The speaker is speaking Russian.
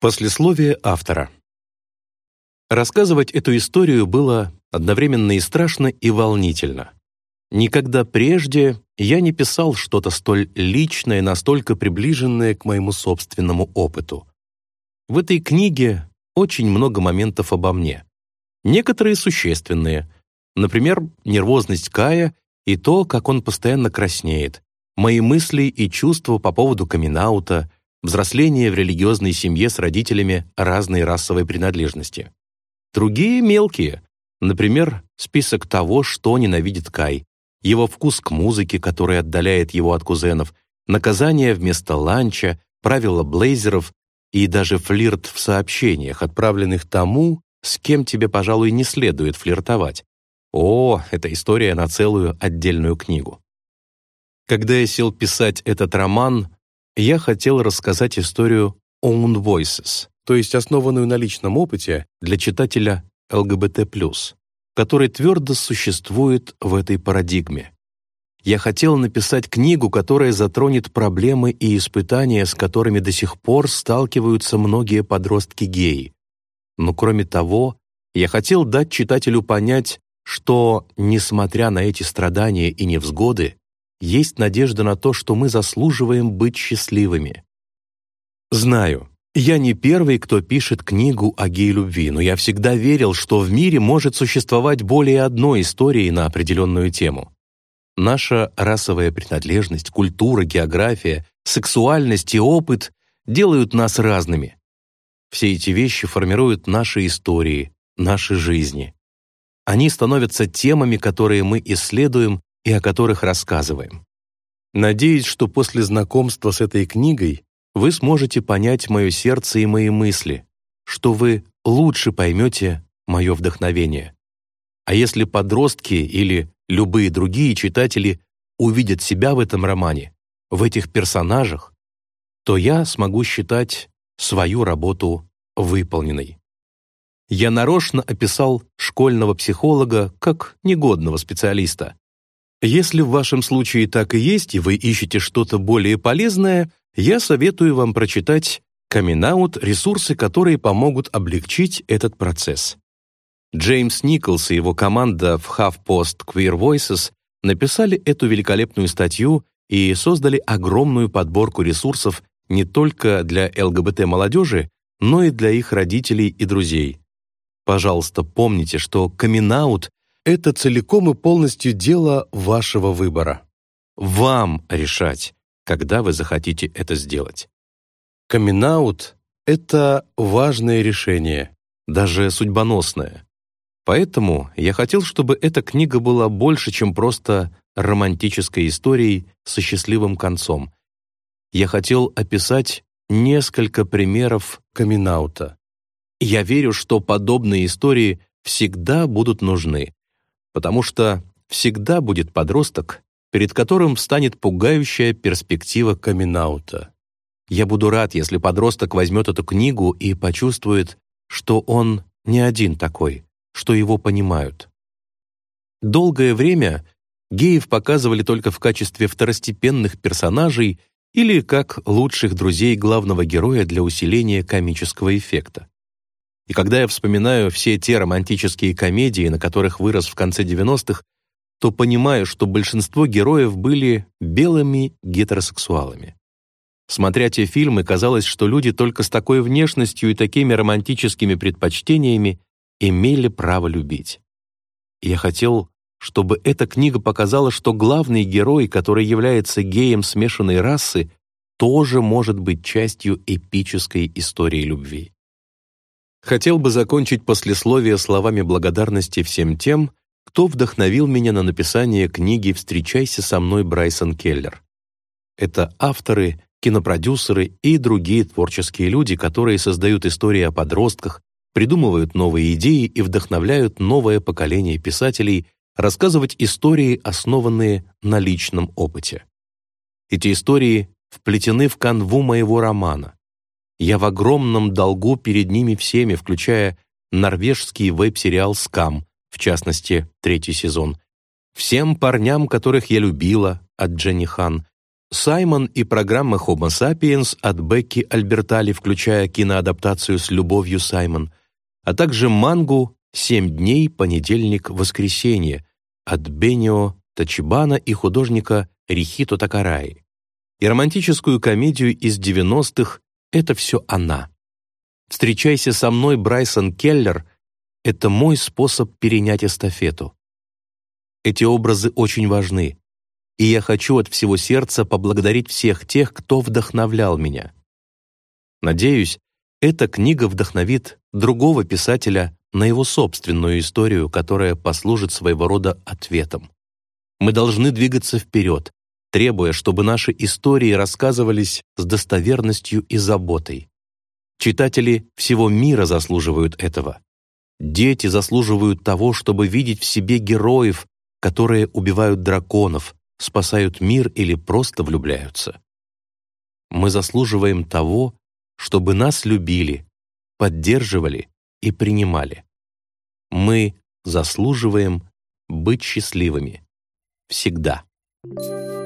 Послесловие автора. Рассказывать эту историю было одновременно и страшно, и волнительно. Никогда прежде я не писал что-то столь личное, настолько приближенное к моему собственному опыту. В этой книге очень много моментов обо мне. Некоторые существенные. Например, нервозность Кая и то, как он постоянно краснеет, мои мысли и чувства по поводу камин взросление в религиозной семье с родителями разной расовой принадлежности. Другие мелкие, например, список того, что ненавидит Кай, его вкус к музыке, который отдаляет его от кузенов, наказание вместо ланча, правила блейзеров и даже флирт в сообщениях, отправленных тому, с кем тебе, пожалуй, не следует флиртовать. О, это история на целую отдельную книгу. Когда я сел писать этот роман, я хотел рассказать историю Own Voices, то есть основанную на личном опыте для читателя ЛГБТ+, который твердо существует в этой парадигме. Я хотел написать книгу, которая затронет проблемы и испытания, с которыми до сих пор сталкиваются многие подростки-геи. Но кроме того, я хотел дать читателю понять, что, несмотря на эти страдания и невзгоды, есть надежда на то, что мы заслуживаем быть счастливыми. Знаю, я не первый, кто пишет книгу о гей-любви, но я всегда верил, что в мире может существовать более одной истории на определенную тему. Наша расовая принадлежность, культура, география, сексуальность и опыт делают нас разными. Все эти вещи формируют наши истории, наши жизни. Они становятся темами, которые мы исследуем и о которых рассказываем. Надеюсь, что после знакомства с этой книгой вы сможете понять мое сердце и мои мысли, что вы лучше поймете мое вдохновение. А если подростки или любые другие читатели увидят себя в этом романе, в этих персонажах, то я смогу считать свою работу выполненной. Я нарочно описал школьного психолога как негодного специалиста, если в вашем случае так и есть, и вы ищете что-то более полезное, я советую вам прочитать «Камин-аут» ресурсы, которые помогут облегчить этот процесс. Джеймс Николс и его команда в HuffPost Queer Voices написали эту великолепную статью и создали огромную подборку ресурсов не только для ЛГБТ-молодежи, но и для их родителей и друзей. Пожалуйста, помните, что камин это целиком и полностью дело вашего выбора. Вам решать, когда вы захотите это сделать. камин это важное решение, даже судьбоносное. Поэтому я хотел, чтобы эта книга была больше, чем просто романтической историей со счастливым концом. Я хотел описать несколько примеров камин -аута. Я верю, что подобные истории всегда будут нужны, потому что всегда будет подросток, перед которым встанет пугающая перспектива камин -аута. Я буду рад, если подросток возьмет эту книгу и почувствует, что он не один такой, что его понимают. Долгое время геев показывали только в качестве второстепенных персонажей или как лучших друзей главного героя для усиления комического эффекта. И когда я вспоминаю все те романтические комедии, на которых вырос в конце 90-х, то понимаю, что большинство героев были белыми гетеросексуалами. Смотря те фильмы, казалось, что люди только с такой внешностью и такими романтическими предпочтениями имели право любить. Я хотел, чтобы эта книга показала, что главный герой, который является геем смешанной расы, тоже может быть частью эпической истории любви. Хотел бы закончить послесловие словами благодарности всем тем, кто вдохновил меня на написание книги «Встречайся со мной, Брайсон Келлер». Это авторы, кинопродюсеры и другие творческие люди, которые создают истории о подростках, придумывают новые идеи и вдохновляют новое поколение писателей рассказывать истории, основанные на личном опыте. Эти истории вплетены в канву моего романа. Я в огромном долгу перед ними всеми, включая норвежский веб-сериал «Скам», в частности, третий сезон, всем парням, которых я любила, от Дженни Хан, Саймон и программа Homo sapiens от Бекки Альбертали, включая киноадаптацию с любовью Саймон, а также мангу «Семь дней, понедельник, воскресенье» от Бенио Тачибана и художника Рихито Такараи. И романтическую комедию из 90-х «Это все она». «Встречайся со мной, Брайсон Келлер» — это мой способ перенять эстафету. Эти образы очень важны, и я хочу от всего сердца поблагодарить всех тех, кто вдохновлял меня. Надеюсь, эта книга вдохновит другого писателя на его собственную историю, которая послужит своего рода ответом. Мы должны двигаться вперед, требуя, чтобы наши истории рассказывались с достоверностью и заботой. Читатели всего мира заслуживают этого. Дети заслуживают того, чтобы видеть в себе героев, которые убивают драконов, спасают мир или просто влюбляются. Мы заслуживаем того, чтобы нас любили, поддерживали и принимали. Мы заслуживаем быть счастливыми. Всегда. Thank you.